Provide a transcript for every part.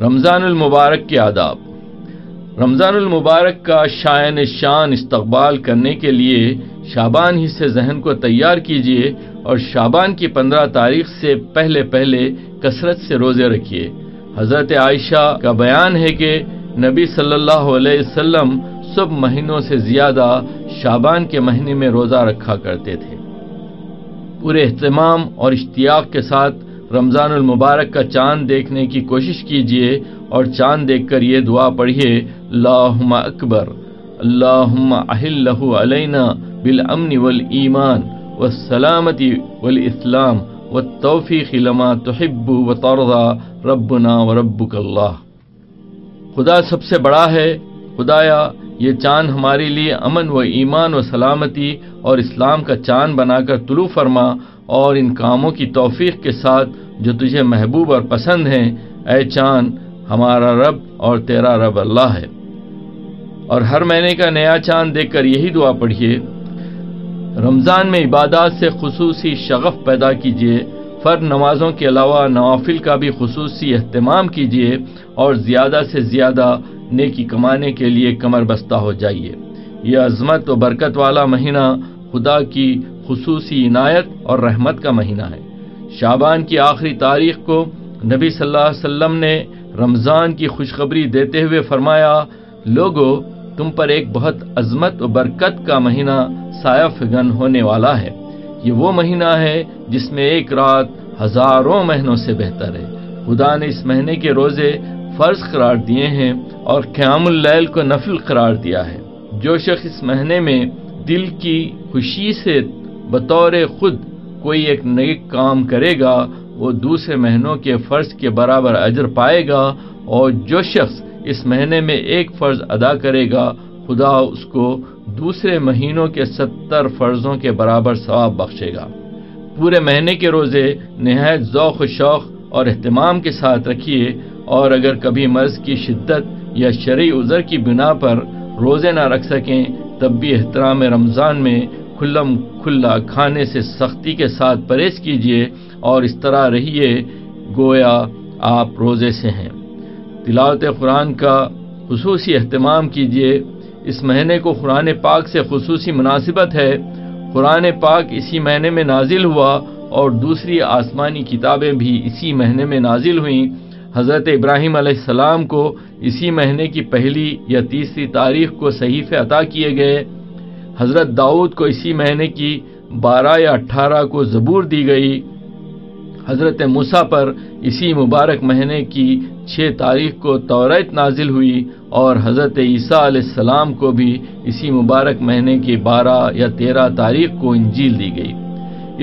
رمضان المبارک کے آداب۔ رمضان المبارک کا شائن شان استقبال کرنے کے لیے شابان ہی سے ذہن کو تیار کیجیے اور شابان کی پندرہ تاریخ سے پہلے پہلے کثرت سے روزے رکھیے۔ حضرت عائشہ کا بیان ہے کہ نبی صلی اللہ علیہ وسلم سب مہینوں سے زیادہ شابان کے مہینے میں روزہ رکھا کرتے تھے۔ پورے اہتمام اور اشتیاق کے ساتھ رمضان المبارک کا چاند دیکھنے کی کوشش کیجیے اور چاند دیکھ کر یہ دعا پڑھیے اللہم اکبر، اللہم اہل علینا بالامن والایمان والسلامتی والاسلام والتوفیق لما تحب وترضا، ربنا وربک اللہ۔ خدا سب سے بڑا ہے، خدایا، یہ چاند ہمارے لیے امن و ایمان و سلامتی اور اسلام کا چاند بنا کر طلوع فرما۔ اور ان کاموں کی توفیق کے ساتھ جو تجھے محبوب اور پسند ہیں، اے چاند، ہمارا رب اور تیرا رب اللہ ہے۔ اور ہر مہینے کا نیا چاند دیکھ کر یہی دعا پڑھیے، رمضان میں عبادات سے خصوصی شغف پیدا کیجیے، فرد نمازوں کے علاوہ نوافل کا بھی خصوصی اہتمام کیجیے اور زیادہ سے زیادہ نیکی کمانے کے لیے کمر بستہ ہو جائیے۔ یہ عظمت و برکت والا مہینہ خدا کی خصوصی عنایت اور رحمت کا مہینہ ہے۔ شابان کی آخری تاریخ کو نبی صلی اللہ علیہ وسلم نے رمضان کی خوشخبری دیتے ہوئے فرمایا، لوگو، تم پر ایک بہت عظمت و برکت کا مہینہ سایہ فگن ہونے والا ہے۔ یہ وہ مہینہ ہے جس میں ایک رات ہزاروں مہینوں سے بہتر ہے۔ خدا نے اس مہینے کے روزے فرض قرار دیے ہیں اور قیام اللیل کو نفل قرار دیا ہے۔ جو شخص اس مہینے میں دل کی خوشی سے بطور خود کوئی ایک نیک کام کرے گا، وہ دوسرے مہینوں کے فرض کے برابر اجر پائے گا اور جو شخص اس مہینے میں ایک فرض ادا کرے گا، خدا اس کو دوسرے مہینوں کے ستر فرضوں کے برابر ثواب بخشے گا۔ پورے مہینے کے روزے نہایت ذوق و شوق اور اہتمام کے ساتھ رکھیے اور اگر کبھی مرض کی شدت یا شرعی عذر کی بنا پر روزے نہ رکھ سکیں، تب بھی احترام رمضان میں کھلم کھلا کھانے سے سختی کے ساتھ پرہیز کیجیے اور اس طرح رہیے گویا آپ روزے سے ہیں۔ تلاوت قرآن کا خصوصی اہتمام کیجیے اس مہینے کو قرآن پاک سے خصوصی مناسبت ہے۔ قرآن پاک اسی مہینے میں نازل ہوا اور دوسری آسمانی کتابیں بھی اسی مہینے میں نازل ہوئیں۔ حضرت ابراہیم علیہ السلام کو اسی مہینے کی پہلی یا تیسری تاریخ کو صحیفے عطا کیے گئے۔ حضرت داؤد کو اسی مہینے کی بارہ یا اٹھارہ کو زبور دی گئی۔ حضرت مسا پر اسی مبارک مہینے کی چھ تاریخ کو توریت نازل ہوئی اور حضرت عیسیٰ علیہ السلام کو بھی اسی مبارک مہینے کی بارہ یا تیرہ تاریخ کو انجیل دی گئی۔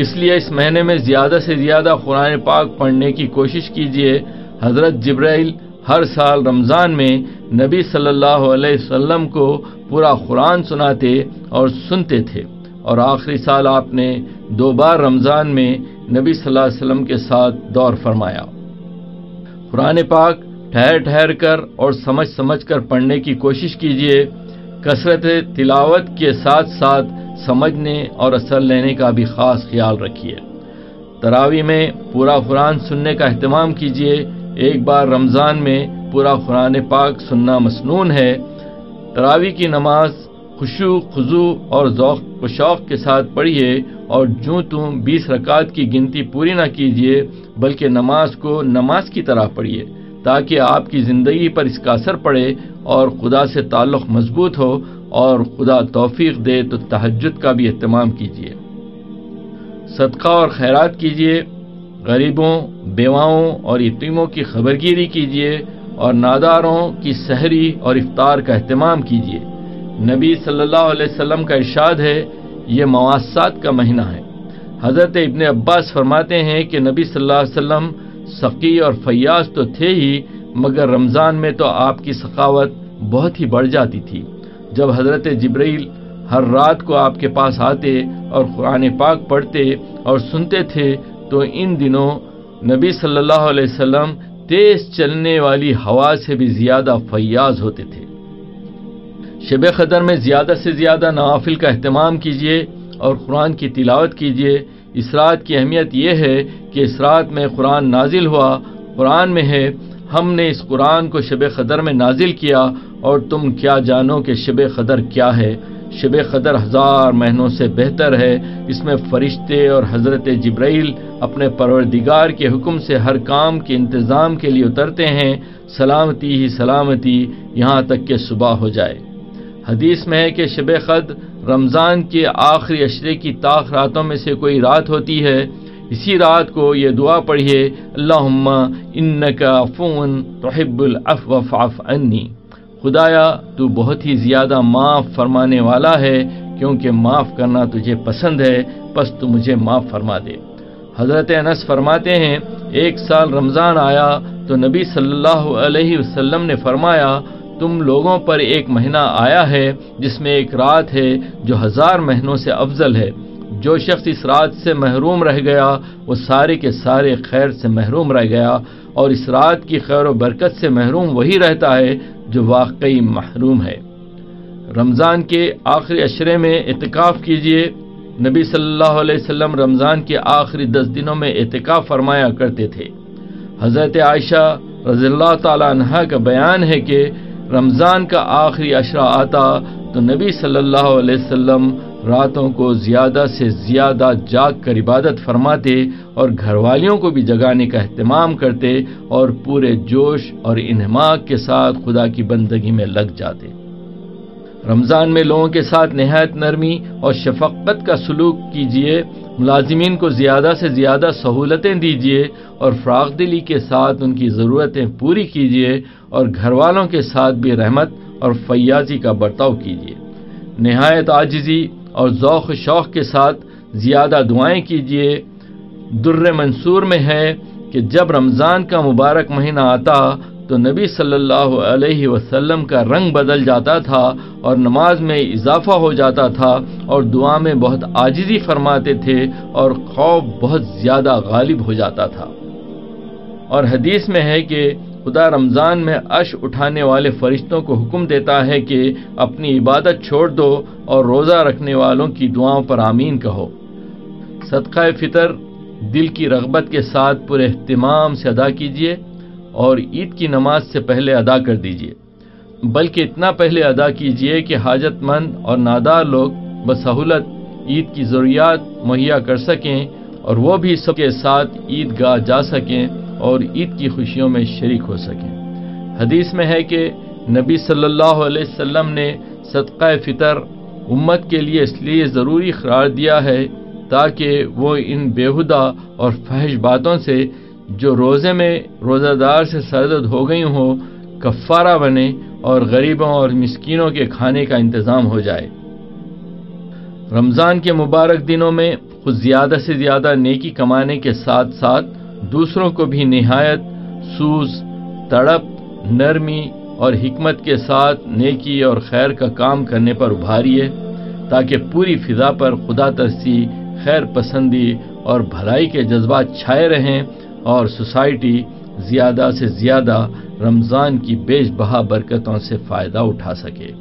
اس لیے اس مہینے میں زیادہ سے زیادہ قرآن پاک پڑھنے کی کوشش کیجیے حضرت جبرائیل ہر سال رمضان میں نبی صلی اللہ علیہ وسلم کو پورا قرآن سناتے اور سنتے تھے۔ اور آخری سال آپ نے دو بار رمضان میں نبی صلی اللہ علیہ وسلم کے ساتھ دور فرمایا۔ قرآن پاک ٹھہر ٹھہر کر اور سمجھ سمجھ کر پڑھنے کی کوشش کیجیے کثرت تلاوت کے ساتھ ساتھ سمجھنے اور اثر لینے کا بھی خاص خیال رکھیے۔ تراوی میں پورا قرآن سننے کا اہتمام کیجیے ایک بار رمضان میں پورا قرآن پاک سننا مسنون ہے۔ تراوی کی نماز خوشو خضو اور ذوق و شوق کے ساتھ پڑھیے اور جو تم بیس رکعت کی گنتی پوری نہ کیجیے، بلکہ نماز کو نماز کی طرح پڑھیے تاکہ آپ کی زندگی پر اس کا اثر پڑے اور خدا سے تعلق مضبوط ہو اور خدا توفیق دے تو تہجد کا بھی اہتمام کیجیے۔ صدقہ اور خیرات کیجیے۔ غریبوں، بیواؤں اور یتیموں کی خبرگیری کیجیے اور ناداروں کی سحری اور افطار کا اہتمام کیجیے نبی صلی اللہ علیہ وسلم کا ارشاد ہے، یہ مواصلات کا مہینہ ہے۔ حضرت ابن عباس فرماتے ہیں کہ نبی صلی اللہ علیہ وسلم سقی اور فیاض تو تھے ہی، مگر رمضان میں تو آپ کی سخاوت بہت ہی بڑھ جاتی تھی۔ جب حضرت جبرائیل ہر رات کو آپ کے پاس آتے اور قرآن پاک پڑھتے اور سنتے تھے تو ان دنوں نبی صلی اللہ علیہ وسلم تیز چلنے والی ہوا سے بھی زیادہ فیاض ہوتے تھے۔ شب قدر میں زیادہ سے زیادہ نوافل کا اہتمام کیجیے اور قرآن کی تلاوت کیجیے اس رات کی اہمیت یہ ہے کہ اس رات میں قرآن نازل ہوا۔ قرآن میں ہے، ہم نے اس قرآن کو شب قدر میں نازل کیا اور تم کیا جانو کہ شب قدر کیا ہے۔ شب قدر ہزار مہینوں سے بہتر ہے۔ اس میں فرشتے اور حضرت جبرائیل اپنے پروردگار کے حکم سے ہر کام کے انتظام کے لیے اترتے ہیں۔ سلامتی ہی سلامتی، یہاں تک کہ صبح ہو جائے۔ حدیث میں ہے کہ شب قد رمضان کے آخری اشرے کی طاق راتوں میں سے کوئی رات ہوتی ہے۔ اسی رات کو یہ دعا پڑھیے اللہ ان کا فون توحب الف انی خدایا، تو بہت ہی زیادہ معاف فرمانے والا ہے، کیونکہ معاف کرنا تجھے پسند ہے، پس تو مجھے معاف فرما دے۔ حضرت انس فرماتے ہیں، ایک سال رمضان آیا، تو نبی صلی اللہ علیہ وسلم نے فرمایا، تم لوگوں پر ایک مہینہ آیا ہے، جس میں ایک رات ہے، جو ہزار مہینوں سے افضل ہے۔ جو شخص اس رات سے محروم رہ گیا، وہ سارے کے سارے خیر سے محروم رہ گیا، اور اس رات کی خیر و برکت سے محروم وہی رہتا ہے جو واقعی محروم ہے۔ رمضان کے آخری اشرے میں اعتکاف کیجیے نبی صلی اللہ علیہ وسلم رمضان کے آخری دس دنوں میں اعتکاف فرمایا کرتے تھے۔ حضرت عائشہ رضی اللہ تعالی عنہ کا بیان ہے کہ رمضان کا آخری اشرہ آتا تو نبی صلی اللہ علیہ وسلم راتوں کو زیادہ سے زیادہ جاگ کر عبادت فرماتے اور گھر والیوں کو بھی جگانے کا اہتمام کرتے اور پورے جوش اور انہماق کے ساتھ خدا کی بندگی میں لگ جاتے۔ رمضان میں لوگوں کے ساتھ نہایت نرمی اور شفقت کا سلوک کیجیے، ملازمین کو زیادہ سے زیادہ سہولتیں دیجیے اور فراغ دلی کے ساتھ ان کی ضرورتیں پوری کیجیے اور گھر والوں کے ساتھ بھی رحمت اور فیاضی کا برتاؤ کیجیے۔ نہایت آجزی اور ذوق شوق کے ساتھ زیادہ دعائیں کیجیے در منصور میں ہے کہ جب رمضان کا مبارک مہینہ آتا تو نبی صلی اللہ علیہ وسلم کا رنگ بدل جاتا تھا اور نماز میں اضافہ ہو جاتا تھا اور دعا میں بہت عاجزی فرماتے تھے اور خوف بہت زیادہ غالب ہو جاتا تھا۔ اور حدیث میں ہے کہ خدا رمضان میں عش اٹھانے والے فرشتوں کو حکم دیتا ہے کہ اپنی عبادت چھوڑ دو اور روزہ رکھنے والوں کی دعاؤں پر آمین کہو۔ صدقہ فطر، دل کی رغبت کے ساتھ پورے اہتمام سے ادا کیجیے اور عید کی نماز سے پہلے ادا کر دیجیے بلکہ اتنا پہلے ادا کیجیے کہ حاجت مند اور نادار لوگ بسہولت عید کی ضروریات مہیا کر سکیں اور وہ بھی سب کے ساتھ عید گاہ جا سکیں۔ اور عید کی خوشیوں میں شریک ہو سکیں۔ حدیث میں ہے کہ نبی صلی اللہ علیہ وسلم نے صدقہ فطر امت کے لیے اس لیے ضروری قرار دیا ہے تاکہ وہ ان بےحدہ اور فحش باتوں سے جو روزے میں روزہ دار سے سرد ہو گئی ہوں، کفارہ بنے اور غریبوں اور مسکینوں کے کھانے کا انتظام ہو جائے۔ رمضان کے مبارک دنوں میں خود زیادہ سے زیادہ نیکی کمانے کے ساتھ ساتھ دوسروں کو بھی نہایت سوز، تڑپ، نرمی اور حکمت کے ساتھ نیکی اور خیر کا کام کرنے پر ابھاریے، تاکہ پوری فضا پر خدا ترسی، خیر پسندی اور بھلائی کے جذبات چھائے رہیں اور سوسائٹی زیادہ سے زیادہ رمضان کی بیش بہا برکتوں سے فائدہ اٹھا سکے۔